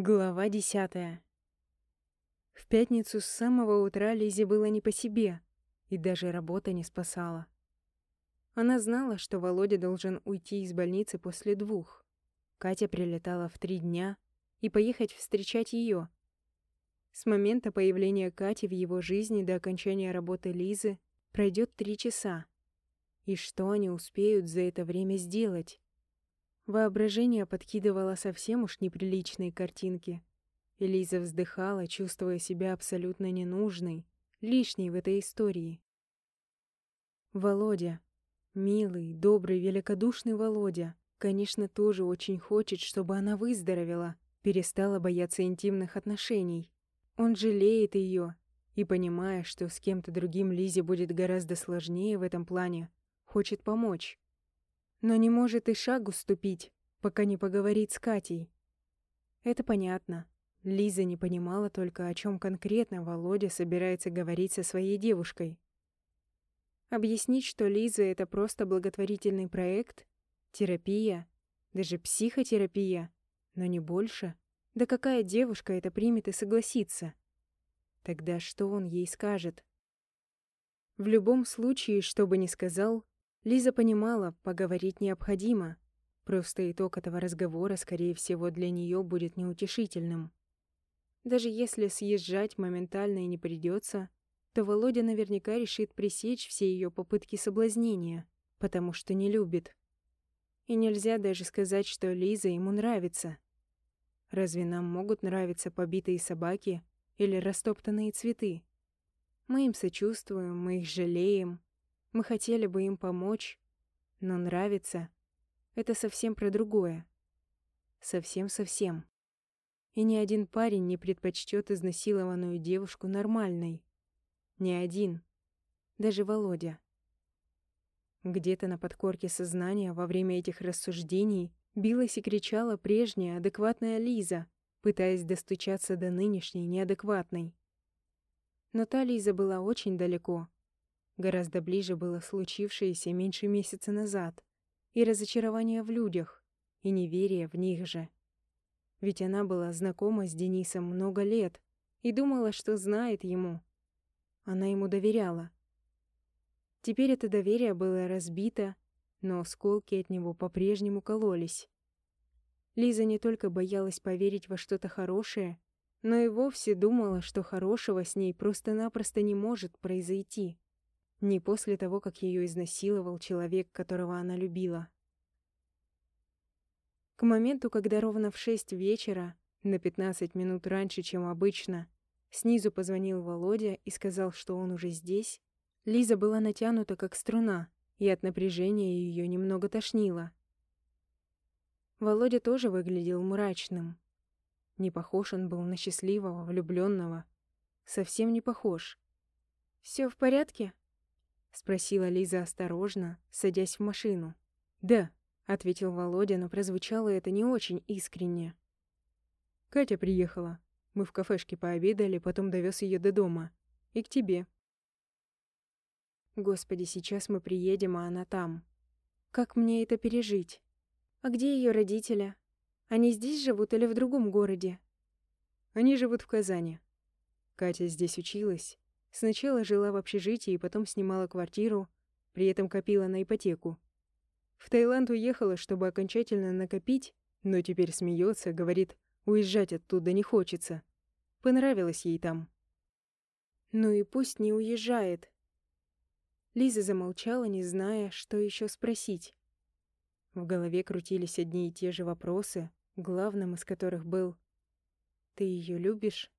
Глава десятая. В пятницу с самого утра Лизе было не по себе, и даже работа не спасала. Она знала, что Володя должен уйти из больницы после двух. Катя прилетала в три дня и поехать встречать ее. С момента появления Кати в его жизни до окончания работы Лизы пройдет три часа. И что они успеют за это время сделать? Воображение подкидывало совсем уж неприличные картинки. Элиза вздыхала, чувствуя себя абсолютно ненужной, лишней в этой истории. Володя, милый, добрый, великодушный Володя, конечно, тоже очень хочет, чтобы она выздоровела, перестала бояться интимных отношений. Он жалеет ее и, понимая, что с кем-то другим Лизе будет гораздо сложнее в этом плане, хочет помочь но не может и шагу ступить, пока не поговорит с Катей. Это понятно. Лиза не понимала только, о чем конкретно Володя собирается говорить со своей девушкой. Объяснить, что Лиза — это просто благотворительный проект, терапия, даже психотерапия, но не больше. Да какая девушка это примет и согласится? Тогда что он ей скажет? В любом случае, что бы ни сказал, Лиза понимала, поговорить необходимо. Просто итог этого разговора, скорее всего, для нее будет неутешительным. Даже если съезжать моментально и не придется, то Володя наверняка решит пресечь все ее попытки соблазнения, потому что не любит. И нельзя даже сказать, что Лиза ему нравится. Разве нам могут нравиться побитые собаки или растоптанные цветы? Мы им сочувствуем, мы их жалеем, мы хотели бы им помочь, но нравится — это совсем про другое. Совсем-совсем. И ни один парень не предпочтет изнасилованную девушку нормальной. Ни один. Даже Володя. Где-то на подкорке сознания во время этих рассуждений билась и кричала прежняя адекватная Лиза, пытаясь достучаться до нынешней неадекватной. Но та Лиза была очень далеко — Гораздо ближе было случившееся меньше месяца назад, и разочарование в людях, и неверие в них же. Ведь она была знакома с Денисом много лет и думала, что знает ему. Она ему доверяла. Теперь это доверие было разбито, но осколки от него по-прежнему кололись. Лиза не только боялась поверить во что-то хорошее, но и вовсе думала, что хорошего с ней просто-напросто не может произойти. Не после того, как ее изнасиловал человек, которого она любила. К моменту, когда ровно в шесть вечера, на пятнадцать минут раньше, чем обычно, снизу позвонил Володя и сказал, что он уже здесь, Лиза была натянута как струна, и от напряжения ее немного тошнило. Володя тоже выглядел мрачным. Не похож он был на счастливого, влюбленного. Совсем не похож. Все в порядке?» — спросила Лиза осторожно, садясь в машину. «Да», — ответил Володя, но прозвучало это не очень искренне. «Катя приехала. Мы в кафешке пообедали, потом довез ее до дома. И к тебе». «Господи, сейчас мы приедем, а она там. Как мне это пережить? А где ее родители? Они здесь живут или в другом городе?» «Они живут в Казани. Катя здесь училась, Сначала жила в общежитии, потом снимала квартиру, при этом копила на ипотеку. В Таиланд уехала, чтобы окончательно накопить, но теперь смеется, говорит, уезжать оттуда не хочется. Понравилось ей там. Ну и пусть не уезжает. Лиза замолчала, не зная, что еще спросить. В голове крутились одни и те же вопросы, главным из которых был «Ты ее любишь?»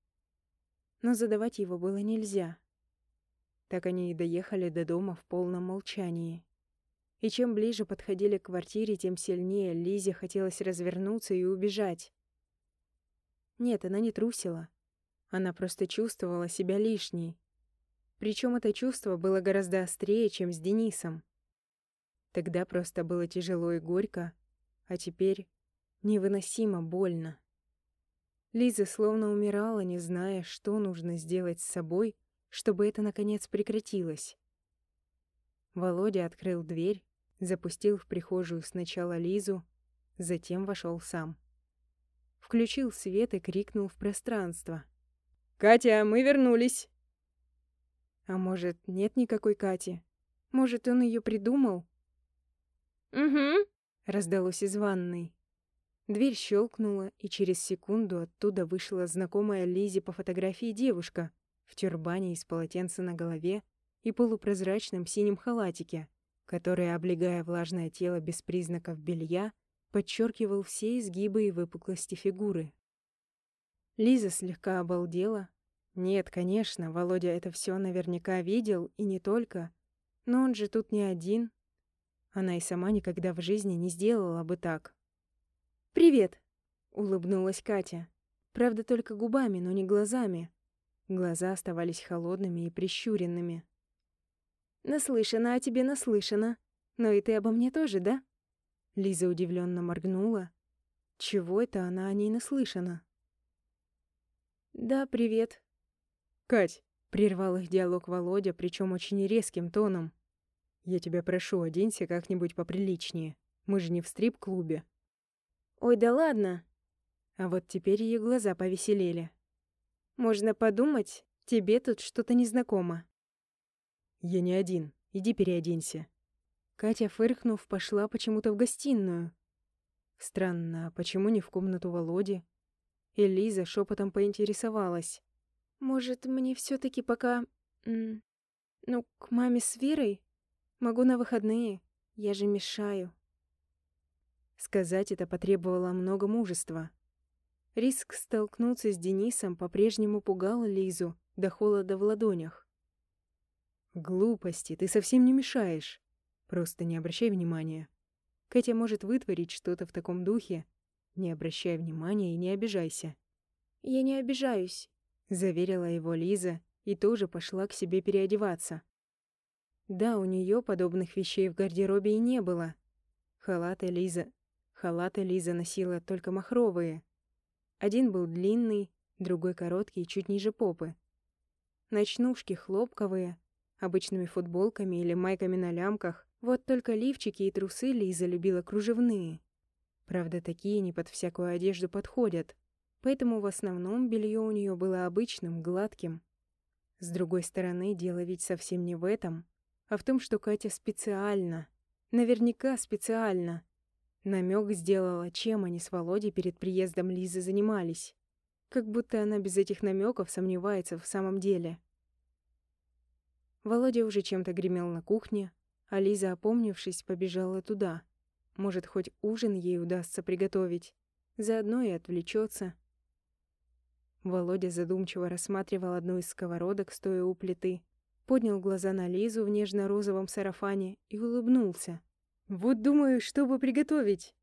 Но задавать его было нельзя. Так они и доехали до дома в полном молчании. И чем ближе подходили к квартире, тем сильнее Лизе хотелось развернуться и убежать. Нет, она не трусила. Она просто чувствовала себя лишней. Причем это чувство было гораздо острее, чем с Денисом. Тогда просто было тяжело и горько, а теперь невыносимо больно. Лиза словно умирала, не зная, что нужно сделать с собой, чтобы это наконец прекратилось. Володя открыл дверь, запустил в прихожую сначала Лизу, затем вошел сам. включил свет и крикнул в пространство. «Катя, мы вернулись!» А может, нет никакой Кати? Может, он ее придумал? «Угу», — раздалось из ванной. Дверь щелкнула, и через секунду оттуда вышла знакомая Лизе по фотографии девушка в тюрбане из полотенца на голове и полупрозрачном синем халатике, который, облегая влажное тело без признаков белья, подчеркивал все изгибы и выпуклости фигуры. Лиза слегка обалдела. Нет, конечно, Володя это все наверняка видел, и не только. Но он же тут не один. Она и сама никогда в жизни не сделала бы так. «Привет!» — улыбнулась Катя. Правда, только губами, но не глазами. Глаза оставались холодными и прищуренными. «Наслышана о тебе наслышана. Но и ты обо мне тоже, да?» Лиза удивленно моргнула. Чего это она о ней наслышана? «Да, привет». «Кать!» — прервал их диалог Володя, причем очень резким тоном. «Я тебя прошу, оденься как-нибудь поприличнее. Мы же не в стрип-клубе». «Ой, да ладно!» А вот теперь ее глаза повеселели. «Можно подумать, тебе тут что-то незнакомо». «Я не один. Иди переоденься». Катя, фыркнув, пошла почему-то в гостиную. Странно, а почему не в комнату Володи? Элиза шепотом поинтересовалась. «Может, мне все таки пока... ну, к маме с Верой? Могу на выходные. Я же мешаю». Сказать это потребовало много мужества. Риск столкнуться с Денисом по-прежнему пугал Лизу до холода в ладонях. «Глупости, ты совсем не мешаешь. Просто не обращай внимания. Катя может вытворить что-то в таком духе. Не обращай внимания и не обижайся». «Я не обижаюсь», — заверила его Лиза и тоже пошла к себе переодеваться. Да, у нее подобных вещей в гардеробе и не было. Халаты Лиза Халаты Лиза носила только махровые. Один был длинный, другой короткий, чуть ниже попы. Ночнушки хлопковые, обычными футболками или майками на лямках. Вот только лифчики и трусы Лиза любила кружевные. Правда, такие не под всякую одежду подходят, поэтому в основном белье у нее было обычным, гладким. С другой стороны, дело ведь совсем не в этом, а в том, что Катя специально, наверняка специально, Намек сделала, чем они с Володей перед приездом Лизы занимались. Как будто она без этих намеков сомневается в самом деле. Володя уже чем-то гремел на кухне, а Лиза, опомнившись, побежала туда. Может, хоть ужин ей удастся приготовить. Заодно и отвлечется. Володя задумчиво рассматривал одну из сковородок, стоя у плиты, поднял глаза на Лизу в нежно-розовом сарафане и улыбнулся. Вот думаю, что бы приготовить.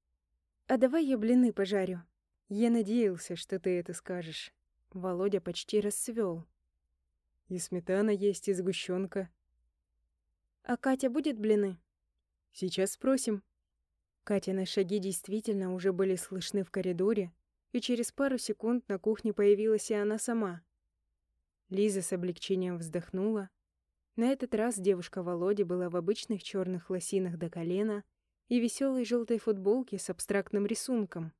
А давай я блины пожарю. Я надеялся, что ты это скажешь. Володя почти расцвел. И сметана есть, и сгущенка. А Катя будет блины? Сейчас спросим. Катины шаги действительно уже были слышны в коридоре, и через пару секунд на кухне появилась и она сама. Лиза с облегчением вздохнула, на этот раз девушка Володи была в обычных черных лосинах до колена и веселой желтой футболке с абстрактным рисунком,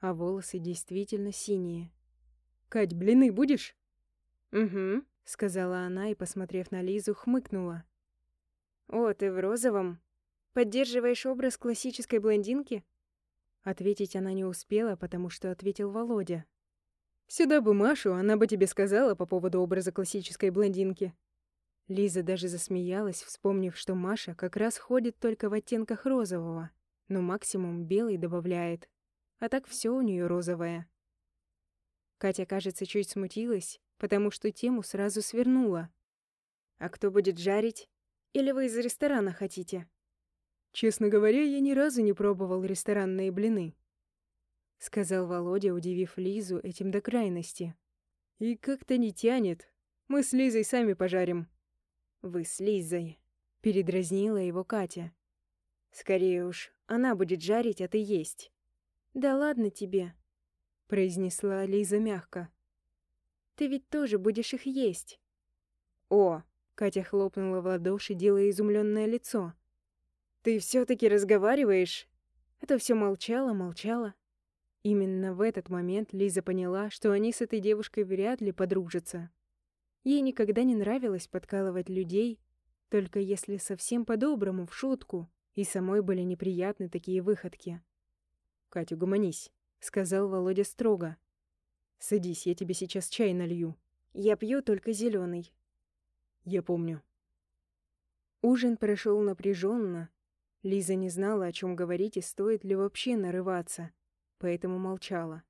а волосы действительно синие. «Кать, блины будешь?» «Угу», — сказала она и, посмотрев на Лизу, хмыкнула. «О, ты в розовом? Поддерживаешь образ классической блондинки?» Ответить она не успела, потому что ответил Володя. «Сюда бы Машу, она бы тебе сказала по поводу образа классической блондинки». Лиза даже засмеялась, вспомнив, что Маша как раз ходит только в оттенках розового, но максимум белый добавляет. А так все у нее розовое. Катя, кажется, чуть смутилась, потому что тему сразу свернула. «А кто будет жарить? Или вы из ресторана хотите?» «Честно говоря, я ни разу не пробовал ресторанные блины», — сказал Володя, удивив Лизу этим до крайности. «И как-то не тянет. Мы с Лизой сами пожарим». «Вы с Лизой», — передразнила его Катя. «Скорее уж, она будет жарить, а ты есть». «Да ладно тебе», — произнесла Лиза мягко. «Ты ведь тоже будешь их есть». «О!» — Катя хлопнула в ладоши, делая изумленное лицо. «Ты все таки разговариваешь?» Это все молчала, молчала. Именно в этот момент Лиза поняла, что они с этой девушкой вряд ли подружатся. Ей никогда не нравилось подкалывать людей, только если совсем по-доброму, в шутку, и самой были неприятны такие выходки. «Катя, гуманись», — сказал Володя строго. «Садись, я тебе сейчас чай налью». «Я пью только зеленый. «Я помню». Ужин прошел напряженно. Лиза не знала, о чем говорить и стоит ли вообще нарываться, поэтому молчала.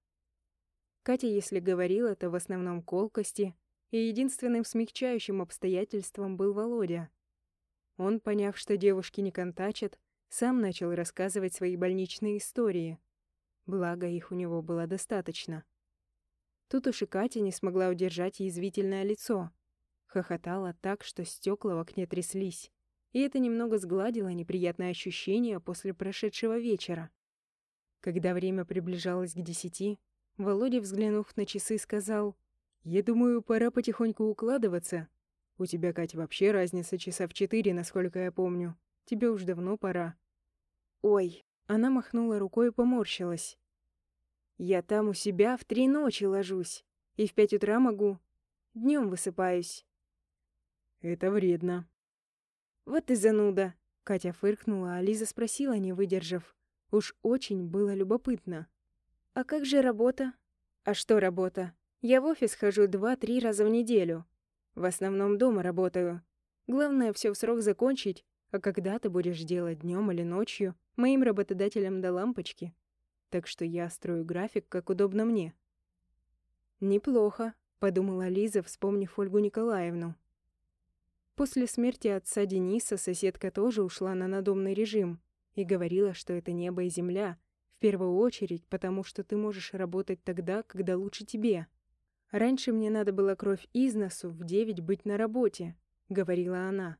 Катя, если говорила, то в основном колкости, и единственным смягчающим обстоятельством был Володя. Он, поняв, что девушки не контачат, сам начал рассказывать свои больничные истории. Благо, их у него было достаточно. Тут уж и Катя не смогла удержать язвительное лицо. Хохотала так, что стекла в окне тряслись. И это немного сгладило неприятное ощущение после прошедшего вечера. Когда время приближалось к десяти, Володя, взглянув на часы, сказал, «Я думаю, пора потихоньку укладываться. У тебя, Катя, вообще разница часа в четыре, насколько я помню. Тебе уж давно пора». «Ой!» Она махнула рукой и поморщилась. «Я там у себя в три ночи ложусь, и в пять утра могу. Днем высыпаюсь». «Это вредно». «Вот и зануда!» Катя фыркнула, а Лиза спросила, не выдержав. Уж очень было любопытно. «А как же работа?» «А что работа? Я в офис хожу два-три раза в неделю. В основном дома работаю. Главное все в срок закончить, а когда ты будешь делать днем или ночью, моим работодателям до лампочки. Так что я строю график, как удобно мне». «Неплохо», — подумала Лиза, вспомнив Ольгу Николаевну. После смерти отца Дениса соседка тоже ушла на надомный режим и говорила, что это небо и земля, в первую очередь, потому что ты можешь работать тогда, когда лучше тебе. «Раньше мне надо было кровь из носу, в девять быть на работе», — говорила она.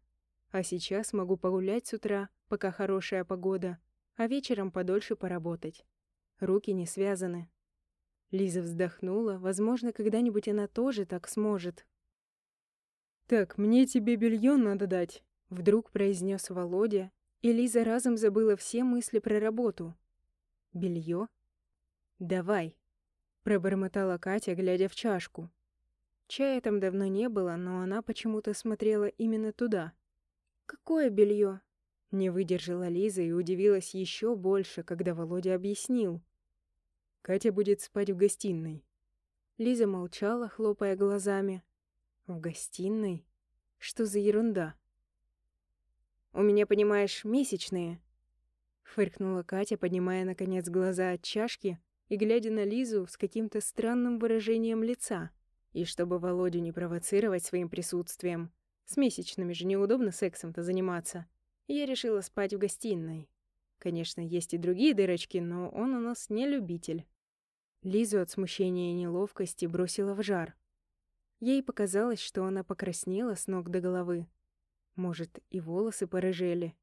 «А сейчас могу погулять с утра, пока хорошая погода, а вечером подольше поработать. Руки не связаны». Лиза вздохнула, возможно, когда-нибудь она тоже так сможет. «Так, мне тебе белье надо дать», — вдруг произнес Володя, и Лиза разом забыла все мысли про работу. «Белье? Давай», — пробормотала Катя, глядя в чашку. Чая там давно не было, но она почему-то смотрела именно туда. «Какое белье? Не выдержала Лиза и удивилась еще больше, когда Володя объяснил. «Катя будет спать в гостиной». Лиза молчала, хлопая глазами, в гостиной? Что за ерунда? «У меня, понимаешь, месячные», — фыркнула Катя, поднимая, наконец, глаза от чашки и глядя на Лизу с каким-то странным выражением лица. И чтобы Володю не провоцировать своим присутствием, с месячными же неудобно сексом-то заниматься, я решила спать в гостиной. Конечно, есть и другие дырочки, но он у нас не любитель. Лизу от смущения и неловкости бросила в жар. Ей показалось, что она покраснела с ног до головы. Может, и волосы порыжели.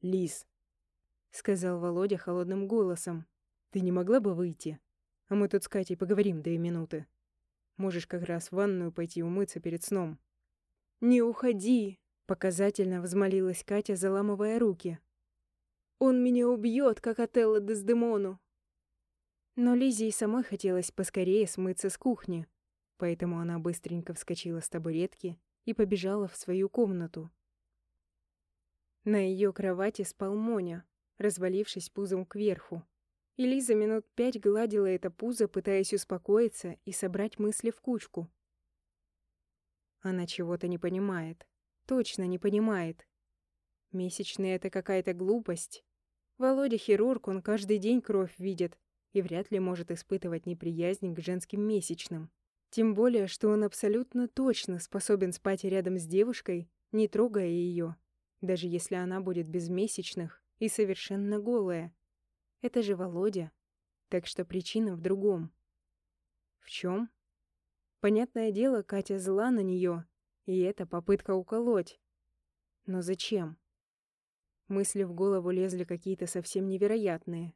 «Лис», — сказал Володя холодным голосом, — «ты не могла бы выйти? А мы тут с Катей поговорим две минуты. Можешь как раз в ванную пойти умыться перед сном». «Не уходи!» — показательно взмолилась Катя, заламывая руки. «Он меня убьет, как Отелло Дездемону!» Но Лизе и самой хотелось поскорее смыться с кухни, поэтому она быстренько вскочила с табуретки и побежала в свою комнату. На ее кровати спал Моня, развалившись пузом кверху. И Лиза минут пять гладила это пузо, пытаясь успокоиться и собрать мысли в кучку. Она чего-то не понимает. Точно не понимает. Месячные — это какая-то глупость. Володя хирург, он каждый день кровь видит и вряд ли может испытывать неприязнь к женским месячным. Тем более, что он абсолютно точно способен спать рядом с девушкой, не трогая ее, даже если она будет без месячных и совершенно голая. Это же Володя. Так что причина в другом. В чем? Понятное дело, Катя зла на нее, и это попытка уколоть. Но зачем? Мысли в голову лезли какие-то совсем невероятные.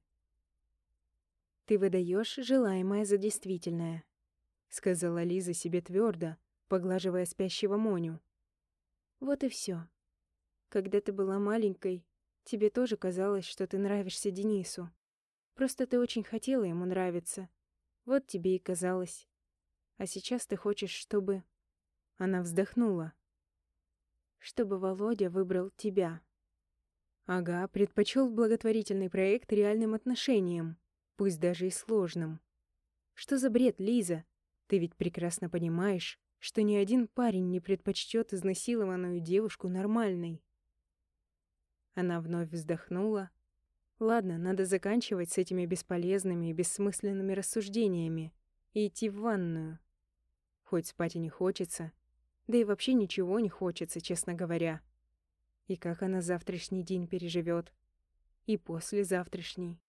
Ты выдаешь желаемое за действительное. — сказала Лиза себе твердо, поглаживая спящего Моню. «Вот и все. Когда ты была маленькой, тебе тоже казалось, что ты нравишься Денису. Просто ты очень хотела ему нравиться. Вот тебе и казалось. А сейчас ты хочешь, чтобы...» Она вздохнула. «Чтобы Володя выбрал тебя». Ага, предпочел благотворительный проект реальным отношениям, пусть даже и сложным. Что за бред, Лиза? Ты ведь прекрасно понимаешь, что ни один парень не предпочтет изнасилованную девушку нормальной. Она вновь вздохнула. Ладно, надо заканчивать с этими бесполезными и бессмысленными рассуждениями и идти в ванную. Хоть спать и не хочется, да и вообще ничего не хочется, честно говоря. И как она завтрашний день переживет, и послезавтрашний.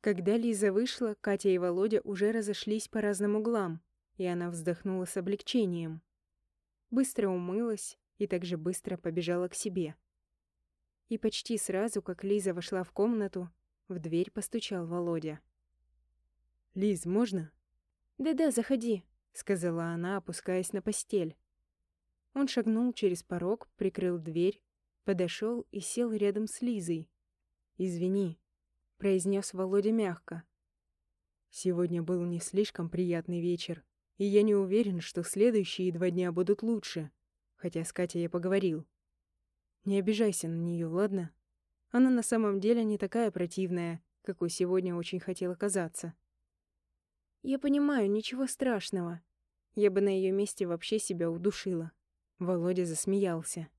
Когда Лиза вышла, Катя и Володя уже разошлись по разным углам, и она вздохнула с облегчением. Быстро умылась и также быстро побежала к себе. И почти сразу, как Лиза вошла в комнату, в дверь постучал Володя. «Лиз, можно?» «Да-да, заходи», — сказала она, опускаясь на постель. Он шагнул через порог, прикрыл дверь, подошел и сел рядом с Лизой. «Извини», — произнес Володя мягко. «Сегодня был не слишком приятный вечер, и я не уверен, что следующие два дня будут лучше, хотя с Катей я поговорил. Не обижайся на нее, ладно? Она на самом деле не такая противная, какой сегодня очень хотела казаться». «Я понимаю, ничего страшного. Я бы на ее месте вообще себя удушила». Володя засмеялся.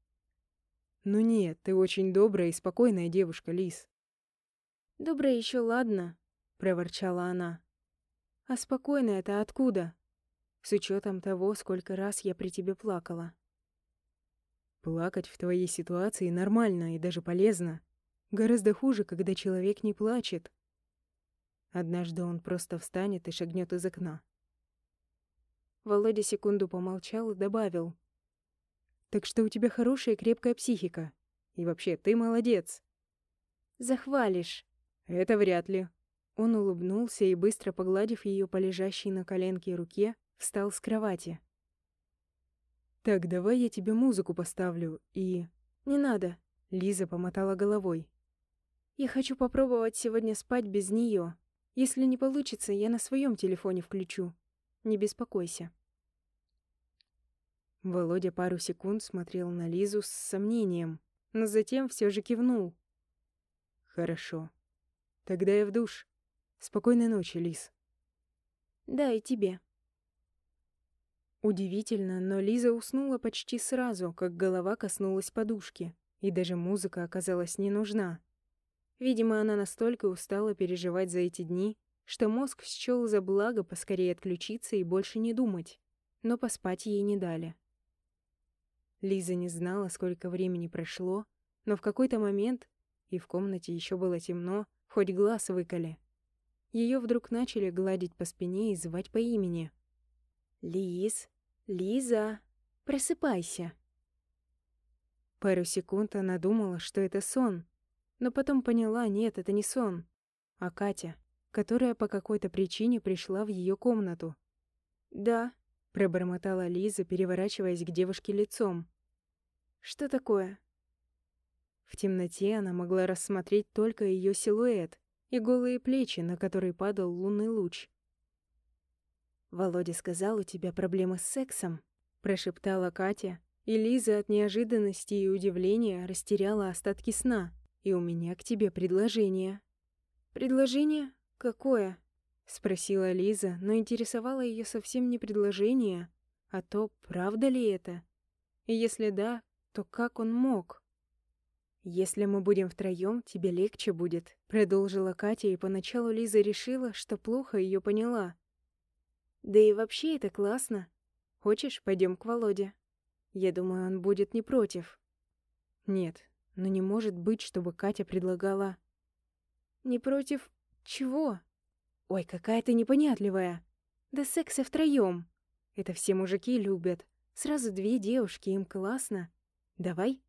«Ну нет, ты очень добрая и спокойная девушка, Лис». «Добрая еще ладно», — проворчала она. «А спокойная это откуда? С учетом того, сколько раз я при тебе плакала». «Плакать в твоей ситуации нормально и даже полезно. Гораздо хуже, когда человек не плачет. Однажды он просто встанет и шагнет из окна». Володя секунду помолчал и добавил — так что у тебя хорошая крепкая психика. И вообще, ты молодец. Захвалишь. Это вряд ли. Он улыбнулся и, быстро погладив ее по лежащей на коленке руке, встал с кровати. «Так, давай я тебе музыку поставлю и...» «Не надо», — Лиза помотала головой. «Я хочу попробовать сегодня спать без нее. Если не получится, я на своем телефоне включу. Не беспокойся». Володя пару секунд смотрел на Лизу с сомнением, но затем все же кивнул. «Хорошо. Тогда я в душ. Спокойной ночи, Лиз». «Да, и тебе». Удивительно, но Лиза уснула почти сразу, как голова коснулась подушки, и даже музыка оказалась не нужна. Видимо, она настолько устала переживать за эти дни, что мозг счёл за благо поскорее отключиться и больше не думать, но поспать ей не дали. Лиза не знала, сколько времени прошло, но в какой-то момент, и в комнате еще было темно, хоть глаз выколи, ее вдруг начали гладить по спине и звать по имени. «Лиз! Лиза! Просыпайся!» Пару секунд она думала, что это сон, но потом поняла, нет, это не сон, а Катя, которая по какой-то причине пришла в ее комнату. «Да», Пробормотала Лиза, переворачиваясь к девушке лицом. «Что такое?» В темноте она могла рассмотреть только ее силуэт и голые плечи, на которые падал лунный луч. «Володя сказал, у тебя проблемы с сексом», — прошептала Катя, и Лиза от неожиданности и удивления растеряла остатки сна. «И у меня к тебе предложение». «Предложение? Какое?» — спросила Лиза, но интересовало ее совсем не предложение, а то, правда ли это? И если да, то как он мог? «Если мы будем втроем, тебе легче будет», — продолжила Катя, и поначалу Лиза решила, что плохо ее поняла. «Да и вообще это классно. Хочешь, пойдем к Володе? Я думаю, он будет не против». «Нет, но не может быть, чтобы Катя предлагала...» «Не против чего?» Ой, какая ты непонятливая. Да секса втроем. Это все мужики любят. Сразу две девушки, им классно. Давай.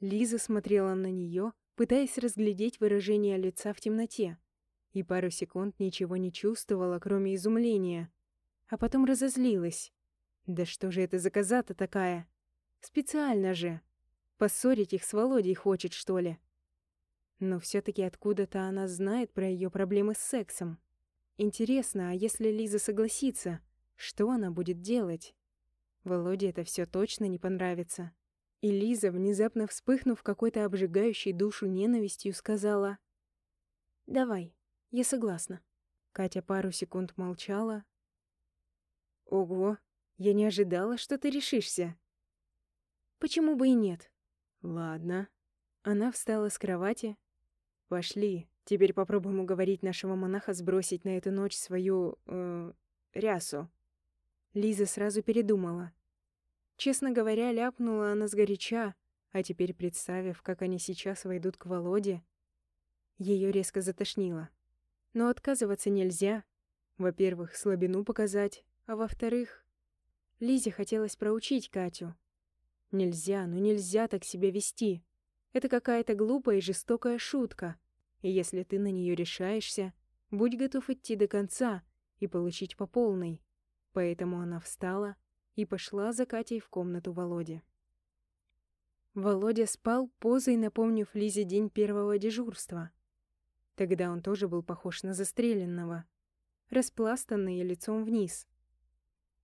Лиза смотрела на нее, пытаясь разглядеть выражение лица в темноте. И пару секунд ничего не чувствовала, кроме изумления. А потом разозлилась. Да что же это за коза-то такая? Специально же. Поссорить их с Володей хочет, что ли? Но все таки откуда-то она знает про ее проблемы с сексом. Интересно, а если Лиза согласится, что она будет делать? Володе это все точно не понравится. И Лиза, внезапно вспыхнув какой-то обжигающей душу ненавистью, сказала «Давай, я согласна». Катя пару секунд молчала. «Ого, я не ожидала, что ты решишься». «Почему бы и нет?» «Ладно». Она встала с кровати. «Пошли, теперь попробуем уговорить нашего монаха сбросить на эту ночь свою... Э, рясу». Лиза сразу передумала. Честно говоря, ляпнула она сгоряча, а теперь, представив, как они сейчас войдут к Володе, ее резко затошнило. Но отказываться нельзя. Во-первых, слабину показать, а во-вторых, Лизе хотелось проучить Катю. Нельзя, ну нельзя так себя вести. Это какая-то глупая и жестокая шутка. И если ты на нее решаешься, будь готов идти до конца и получить по полной. Поэтому она встала и пошла за Катей в комнату Володи. Володя спал, позой напомнив Лизе день первого дежурства. Тогда он тоже был похож на застреленного, распластанный лицом вниз.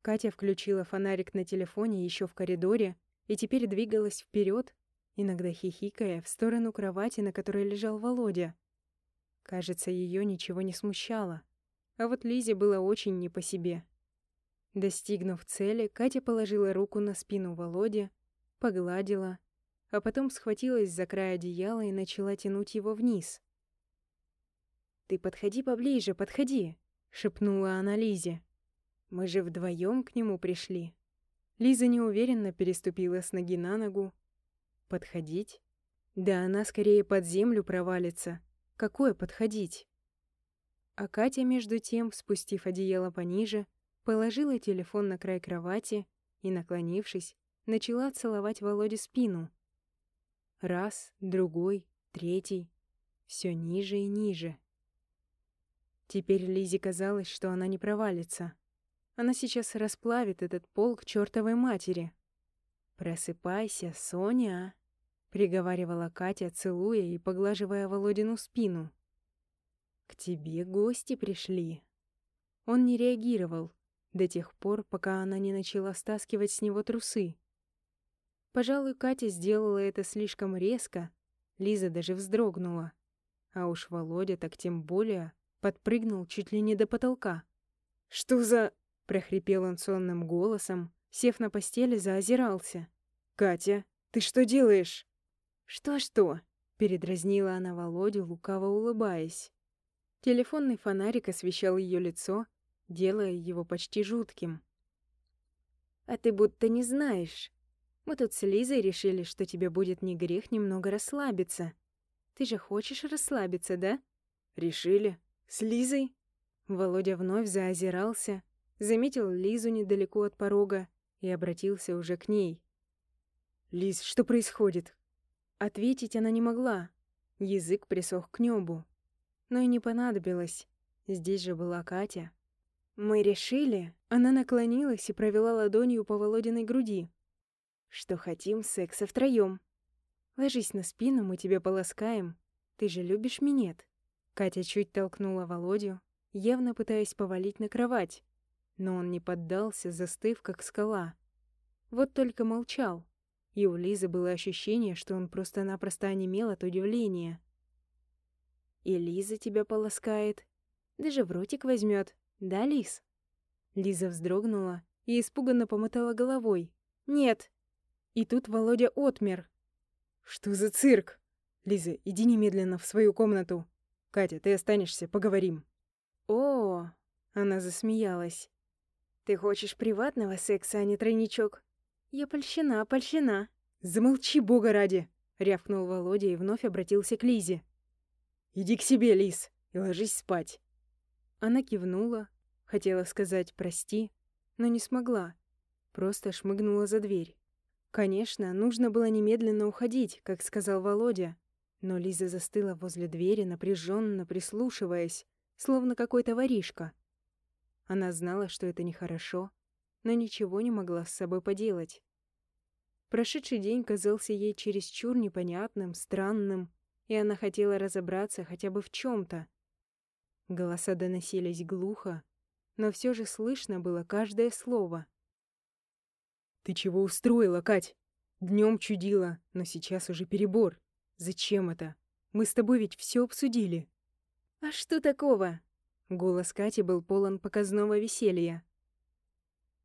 Катя включила фонарик на телефоне еще в коридоре и теперь двигалась вперед, иногда хихикая, в сторону кровати, на которой лежал Володя. Кажется, ее ничего не смущало. А вот Лизе было очень не по себе. Достигнув цели, Катя положила руку на спину Володи, погладила, а потом схватилась за край одеяла и начала тянуть его вниз. «Ты подходи поближе, подходи!» — шепнула она Лизе. «Мы же вдвоем к нему пришли». Лиза неуверенно переступила с ноги на ногу. «Подходить?» «Да она скорее под землю провалится. Какое подходить?» А Катя, между тем, спустив одеяло пониже, положила телефон на край кровати и, наклонившись, начала целовать Володе спину. Раз, другой, третий, все ниже и ниже. Теперь Лизе казалось, что она не провалится. Она сейчас расплавит этот пол к чертовой матери. «Просыпайся, Соня!» — приговаривала Катя, целуя и поглаживая Володину спину. «К тебе гости пришли». Он не реагировал, до тех пор, пока она не начала стаскивать с него трусы. Пожалуй, Катя сделала это слишком резко, Лиза даже вздрогнула. А уж Володя так тем более подпрыгнул чуть ли не до потолка. «Что за...» — прохрипел он сонным голосом, сев на постели, заозирался. «Катя, ты что делаешь?» «Что-что?» — передразнила она Володю, лукаво улыбаясь. Телефонный фонарик освещал ее лицо, делая его почти жутким. «А ты будто не знаешь. Мы тут с Лизой решили, что тебе будет не грех немного расслабиться. Ты же хочешь расслабиться, да?» «Решили? С Лизой?» Володя вновь заозирался, заметил Лизу недалеко от порога и обратился уже к ней. «Лиз, что происходит?» Ответить она не могла. Язык присох к небу. Но и не понадобилось. Здесь же была Катя. Мы решили, она наклонилась и провела ладонью по Володиной груди, что хотим секса втроем. Ложись на спину, мы тебя полоскаем. Ты же любишь минет. Катя чуть толкнула Володю, явно пытаясь повалить на кровать, но он не поддался, застыв как скала. Вот только молчал, и у Лизы было ощущение, что он просто-напросто онемел от удивления. И Лиза тебя полоскает, даже в ротик возьмет, «Да, Лиз?» Лиза вздрогнула и испуганно помотала головой. «Нет!» И тут Володя отмер. «Что за цирк?» «Лиза, иди немедленно в свою комнату. Катя, ты останешься, поговорим». «О!» — она засмеялась. «Ты хочешь приватного секса, а не тройничок?» «Я польщена, польщена». «Замолчи, бога ради!» — рявкнул Володя и вновь обратился к Лизе. «Иди к себе, Лиз, и ложись спать. Она кивнула, хотела сказать «прости», но не смогла. Просто шмыгнула за дверь. Конечно, нужно было немедленно уходить, как сказал Володя. Но Лиза застыла возле двери, напряженно прислушиваясь, словно какой-то воришка. Она знала, что это нехорошо, но ничего не могла с собой поделать. Прошедший день казался ей чересчур непонятным, странным и она хотела разобраться хотя бы в чем-то. Голоса доносились глухо, но все же слышно было каждое слово. «Ты чего устроила, Кать? Днем чудила, но сейчас уже перебор. Зачем это? Мы с тобой ведь все обсудили». «А что такого?» Голос Кати был полон показного веселья.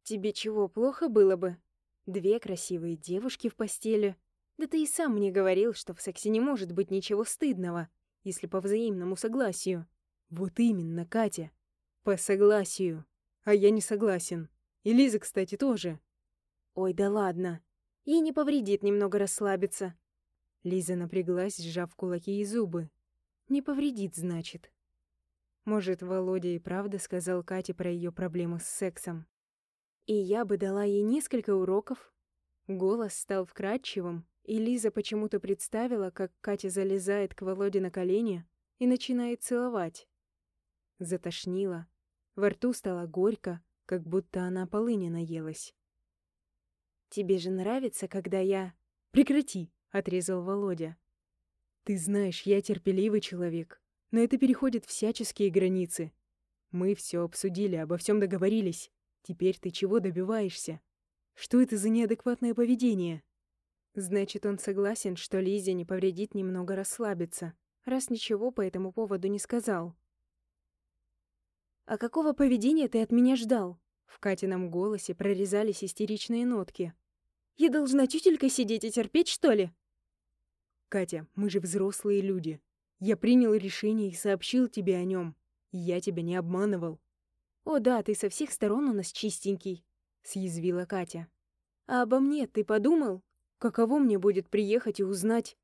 «Тебе чего, плохо было бы? Две красивые девушки в постели. Да ты и сам мне говорил, что в сексе не может быть ничего стыдного, если по взаимному согласию». «Вот именно, Катя. По согласию. А я не согласен. И Лиза, кстати, тоже». «Ой, да ладно. Ей не повредит немного расслабиться». Лиза напряглась, сжав кулаки и зубы. «Не повредит, значит». Может, Володя и правда сказал Кате про ее проблемы с сексом. И я бы дала ей несколько уроков. Голос стал вкрадчивым, и Лиза почему-то представила, как Катя залезает к Володе на колени и начинает целовать. Затошнила. Во рту стало горько, как будто она полыни наелась. «Тебе же нравится, когда я...» «Прекрати!» — отрезал Володя. «Ты знаешь, я терпеливый человек но это переходит всяческие границы. Мы все обсудили, обо всем договорились. Теперь ты чего добиваешься? Что это за неадекватное поведение? Значит, он согласен, что Лизе не повредит немного расслабиться, раз ничего по этому поводу не сказал. «А какого поведения ты от меня ждал?» В Катином голосе прорезались истеричные нотки. «Я должна тютелькой сидеть и терпеть, что ли?» «Катя, мы же взрослые люди. Я принял решение и сообщил тебе о нем. Я тебя не обманывал. О да, ты со всех сторон у нас чистенький, съязвила Катя. А обо мне ты подумал? Каково мне будет приехать и узнать?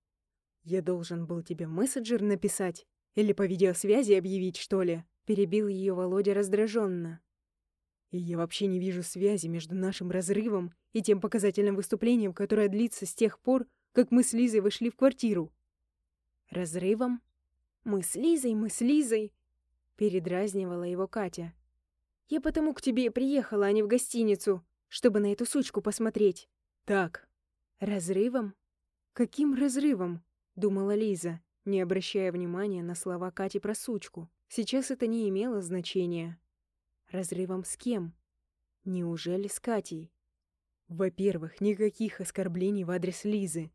Я должен был тебе мессенджер написать или по видеосвязи объявить, что ли? Перебил ее Володя раздраженно. И я вообще не вижу связи между нашим разрывом и тем показательным выступлением, которое длится с тех пор, как мы с Лизой вышли в квартиру. Разрывом? «Мы с Лизой, мы с Лизой!» Передразнивала его Катя. «Я потому к тебе приехала, а не в гостиницу, чтобы на эту сучку посмотреть». «Так». «Разрывом?» «Каким разрывом?» — думала Лиза, не обращая внимания на слова Кати про сучку. Сейчас это не имело значения. Разрывом с кем? Неужели с Катей? Во-первых, никаких оскорблений в адрес Лизы.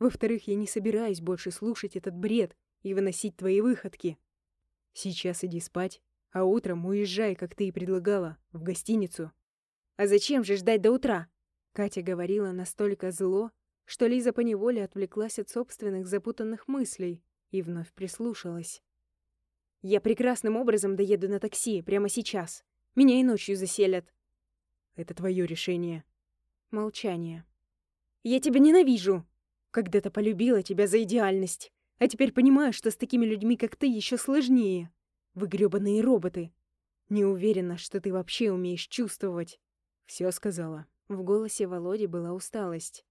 Во-вторых, я не собираюсь больше слушать этот бред и выносить твои выходки. Сейчас иди спать, а утром уезжай, как ты и предлагала, в гостиницу. А зачем же ждать до утра? Катя говорила настолько зло, что Лиза поневоле отвлеклась от собственных запутанных мыслей и вновь прислушалась. «Я прекрасным образом доеду на такси прямо сейчас. Меня и ночью заселят». «Это твое решение». Молчание. «Я тебя ненавижу. Когда-то полюбила тебя за идеальность. А теперь понимаю, что с такими людьми, как ты, еще сложнее. Вы грёбаные роботы. Не уверена, что ты вообще умеешь чувствовать. Все сказала. В голосе Володи была усталость.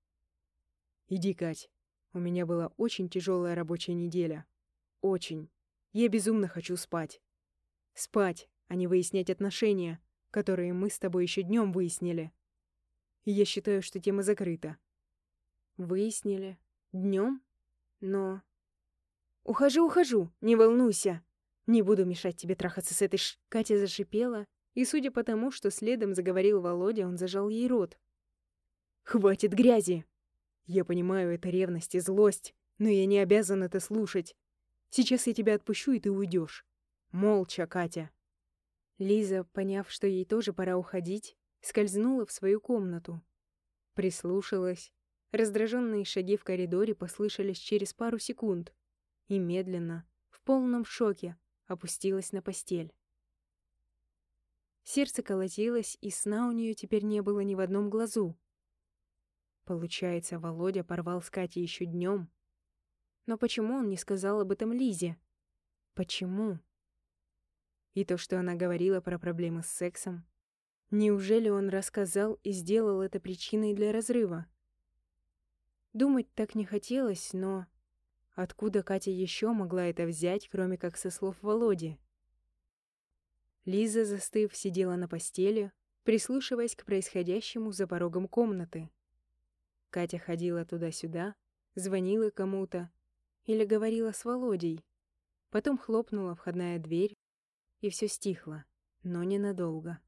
Иди, Кать. У меня была очень тяжелая рабочая неделя. Очень. Я безумно хочу спать. Спать, а не выяснять отношения, которые мы с тобой еще днем выяснили. И я считаю, что тема закрыта. Выяснили. Днем? Но... «Ухожу, ухожу, не волнуйся. Не буду мешать тебе трахаться с этой ш...» Катя зашипела, и, судя по тому, что следом заговорил Володя, он зажал ей рот. «Хватит грязи! Я понимаю, это ревность и злость, но я не обязан это слушать. Сейчас я тебя отпущу, и ты уйдешь. Молча, Катя!» Лиза, поняв, что ей тоже пора уходить, скользнула в свою комнату. Прислушалась. Раздраженные шаги в коридоре послышались через пару секунд и медленно, в полном шоке, опустилась на постель. Сердце колотилось, и сна у нее теперь не было ни в одном глазу. Получается, Володя порвал с Катей еще днем. Но почему он не сказал об этом Лизе? Почему? И то, что она говорила про проблемы с сексом. Неужели он рассказал и сделал это причиной для разрыва? Думать так не хотелось, но... Откуда Катя еще могла это взять, кроме как со слов Володи? Лиза, застыв, сидела на постели, прислушиваясь к происходящему за порогом комнаты. Катя ходила туда-сюда, звонила кому-то, Или говорила с Володей. Потом хлопнула входная дверь, и все стихло, но ненадолго.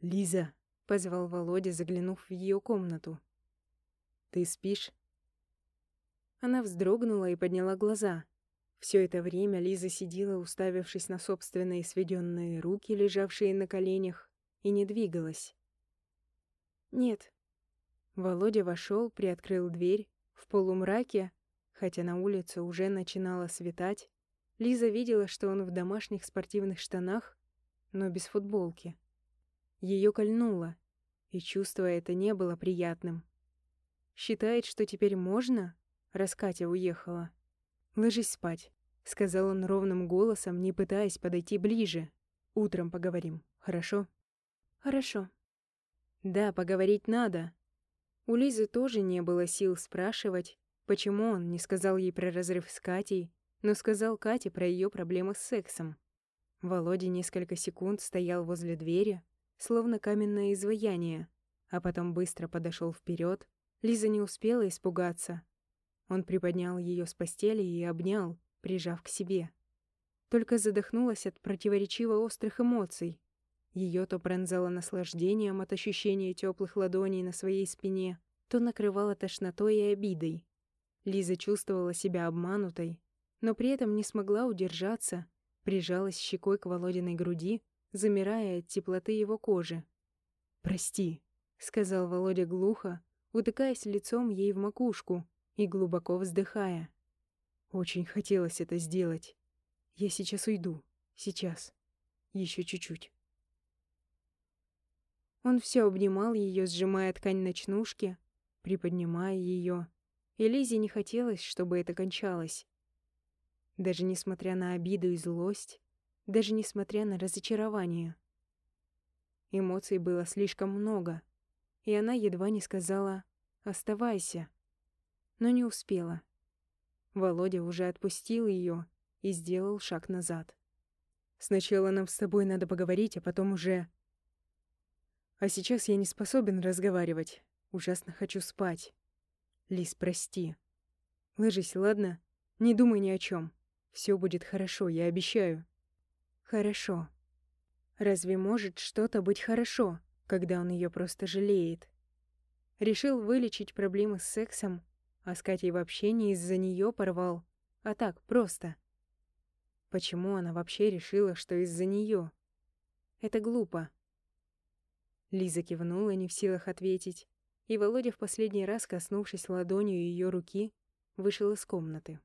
«Лиза!» — позвал Володя, заглянув в ее комнату. «Ты спишь?» Она вздрогнула и подняла глаза. Все это время Лиза сидела, уставившись на собственные сведенные руки, лежавшие на коленях, и не двигалась. «Нет». Володя вошел, приоткрыл дверь. В полумраке, хотя на улице уже начинало светать, Лиза видела, что он в домашних спортивных штанах, но без футболки. Ее кольнуло, и чувство это не было приятным. Считает, что теперь можно, раз Катя уехала. «Ложись спать», — сказал он ровным голосом, не пытаясь подойти ближе. «Утром поговорим, хорошо?» «Хорошо». «Да, поговорить надо». У Лизы тоже не было сил спрашивать, почему он не сказал ей про разрыв с Катей, но сказал Кате про ее проблемы с сексом. Володя несколько секунд стоял возле двери, словно каменное изваяние, а потом быстро подошел вперед. Лиза не успела испугаться, он приподнял ее с постели и обнял, прижав к себе. Только задохнулась от противоречиво острых эмоций. Ее то пронзало наслаждением от ощущения теплых ладоней на своей спине, то накрывало тошнотой и обидой. Лиза чувствовала себя обманутой, но при этом не смогла удержаться, прижалась щекой к Володиной груди, замирая от теплоты его кожи. «Прости», — сказал Володя глухо, утыкаясь лицом ей в макушку, и глубоко вздыхая. Очень хотелось это сделать. Я сейчас уйду. Сейчас. Еще чуть-чуть. Он все обнимал ее, сжимая ткань ночнушки, приподнимая ее. И Лизе не хотелось, чтобы это кончалось. Даже несмотря на обиду и злость, даже несмотря на разочарование. Эмоций было слишком много, и она едва не сказала «Оставайся» но не успела. Володя уже отпустил ее и сделал шаг назад. «Сначала нам с тобой надо поговорить, а потом уже...» «А сейчас я не способен разговаривать. Ужасно хочу спать. Лис, прости. Ложись, ладно? Не думай ни о чем. Все будет хорошо, я обещаю». «Хорошо. Разве может что-то быть хорошо, когда он ее просто жалеет?» Решил вылечить проблемы с сексом, а с Катей вообще не из-за нее порвал, а так, просто. Почему она вообще решила, что из-за нее? Это глупо. Лиза кивнула, не в силах ответить, и Володя в последний раз, коснувшись ладонью ее руки, вышел из комнаты.